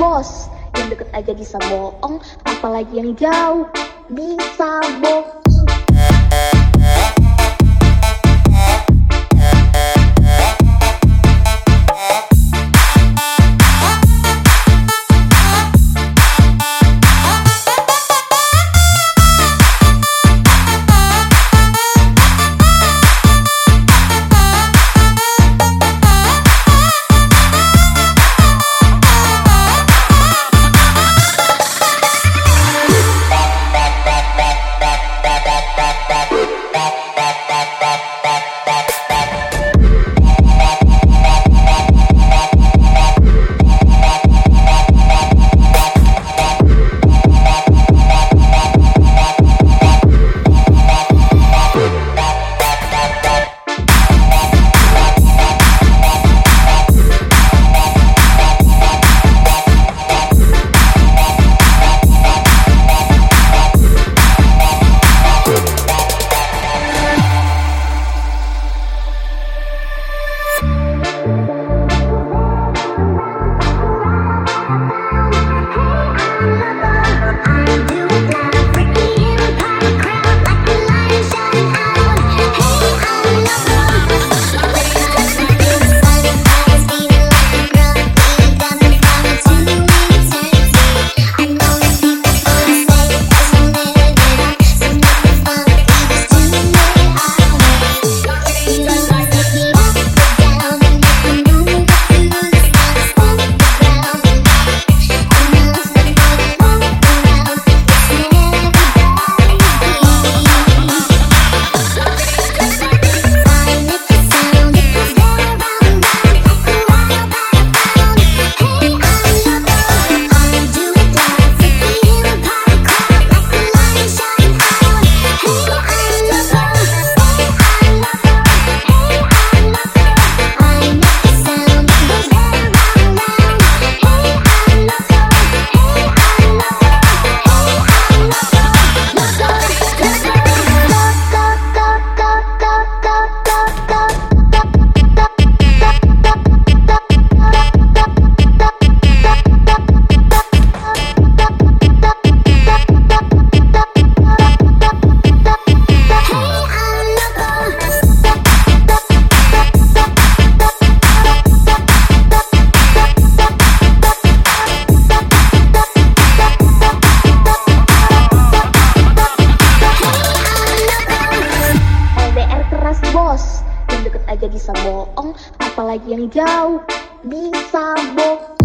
bos. Yang deket aja bisa bohong Apalagi yang jauh Bisa bohong aja bisa bohong Apalagi yang jauh Bisa bohong